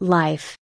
Life.